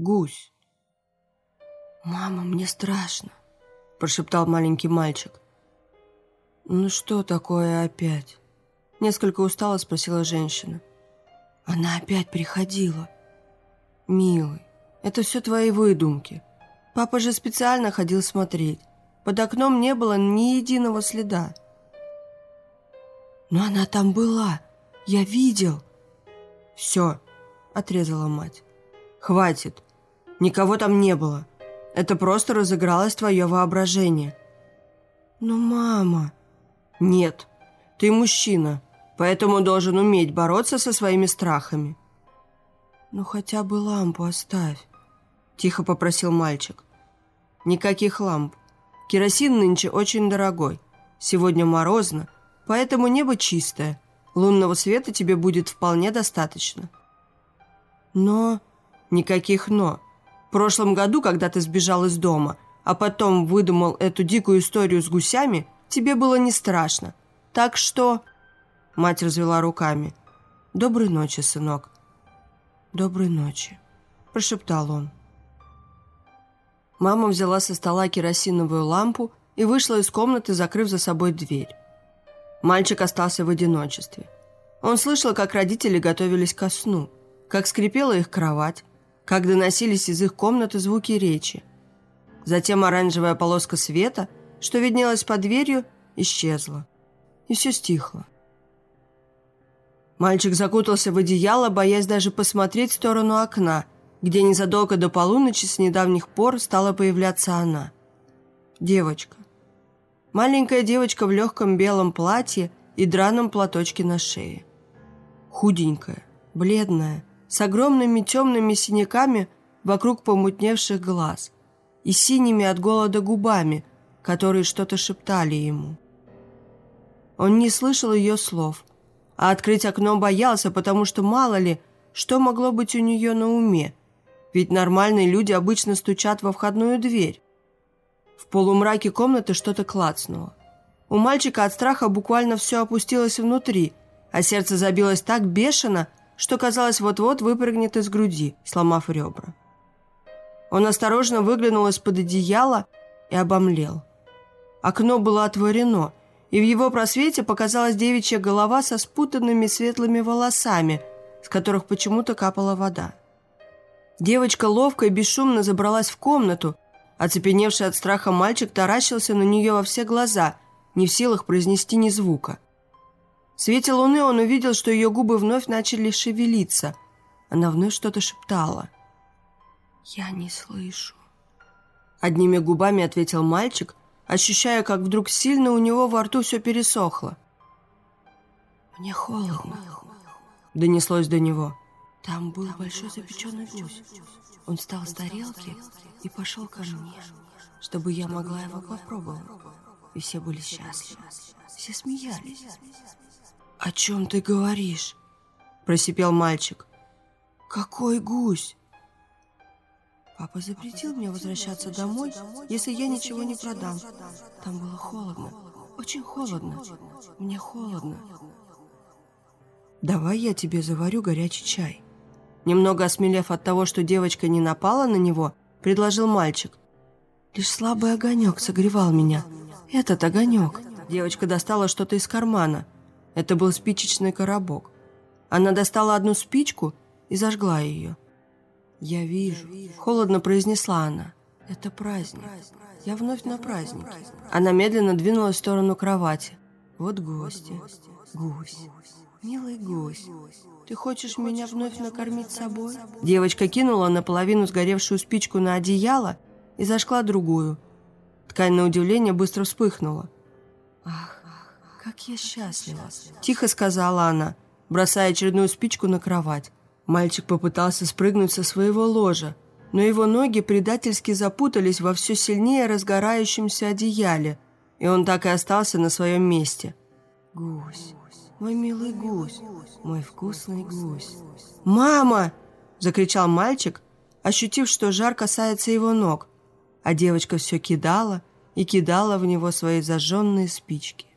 Гусь. «Мама, мне страшно», – прошептал маленький мальчик. «Ну что такое опять?» – несколько устало спросила женщина. «Она опять приходила». «Милый, это все твои выдумки. Папа же специально ходил смотреть. Под окном не было ни единого следа». «Но она там была. Я видел». «Все», – отрезала мать. «Хватит. Никого там не было. Это просто разыгралось твое воображение». «Но мама...» «Нет, ты мужчина, поэтому должен уметь бороться со своими страхами». «Ну хотя бы лампу оставь», – тихо попросил мальчик. «Никаких ламп. Керосин нынче очень дорогой. Сегодня морозно, поэтому небо чистое. Лунного света тебе будет вполне достаточно». «Но...» «Никаких «но». В прошлом году, когда ты сбежал из дома, а потом выдумал эту дикую историю с гусями, тебе было не страшно. Так что...» Мать развела руками. «Доброй ночи, сынок». «Доброй ночи», – прошептал он. Мама взяла со стола керосиновую лампу и вышла из комнаты, закрыв за собой дверь. Мальчик остался в одиночестве. Он слышал, как родители готовились ко сну, как скрипела их кровать, как доносились из их комнаты звуки речи. Затем оранжевая полоска света, что виднелась под дверью, исчезла. И все стихло. Мальчик закутался в одеяло, боясь даже посмотреть в сторону окна, где незадолго до полуночи с недавних пор стала появляться она. Девочка. Маленькая девочка в легком белом платье и драном платочке на шее. Худенькая, бледная, с огромными темными синяками вокруг помутневших глаз и синими от голода губами, которые что-то шептали ему. Он не слышал ее слов, а открыть окно боялся, потому что мало ли, что могло быть у нее на уме, ведь нормальные люди обычно стучат во входную дверь. В полумраке комнаты что-то клацнуло. У мальчика от страха буквально все опустилось внутри, а сердце забилось так бешено, что, казалось, вот-вот выпрыгнет из груди, сломав ребра. Он осторожно выглянул из-под одеяла и обомлел. Окно было отворено, и в его просвете показалась девичья голова со спутанными светлыми волосами, с которых почему-то капала вода. Девочка ловко и бесшумно забралась в комнату, оцепеневший от страха мальчик таращился на нее во все глаза, не в силах произнести ни звука. В свете луны он увидел, что ее губы вновь начали шевелиться. Она вновь что-то шептала. «Я не слышу». Одними губами ответил мальчик, ощущая, как вдруг сильно у него во рту все пересохло. «Мне холодно», — донеслось до него. «Там был большой запеченный гусь. Он встал с тарелки и пошел ко мне, чтобы я могла его попробовать. И все были счастливы, все смеялись». «О чем ты говоришь?» – просипел мальчик. «Какой гусь?» Папа запретил мне возвращаться домой, если я ничего не продам. Там было холодно, очень холодно. Мне холодно. Давай я тебе заварю горячий чай. Немного осмелев от того, что девочка не напала на него, предложил мальчик. Лишь слабый огонек согревал меня. Этот огонек. Девочка достала что-то из кармана – это был спичечный коробок. Она достала одну спичку и зажгла ее. «Я вижу», — холодно произнесла она. «Это праздник. Я вновь на празднике». Она медленно двинулась в сторону кровати. «Вот гости. Гусь. Милый гусь. Ты хочешь меня вновь накормить собой?» Девочка кинула наполовину сгоревшую спичку на одеяло и зажгла другую. Ткань на удивление быстро вспыхнула. «Ах, «Как я счастлива!» – тихо сказала она, бросая очередную спичку на кровать. Мальчик попытался спрыгнуть со своего ложа, но его ноги предательски запутались во все сильнее разгорающемся одеяле, и он так и остался на своем месте. «Гусь, мой милый гусь, мой вкусный гусь». «Мама!» – закричал мальчик, ощутив, что жар касается его ног, а девочка все кидала и кидала в него свои зажженные спички.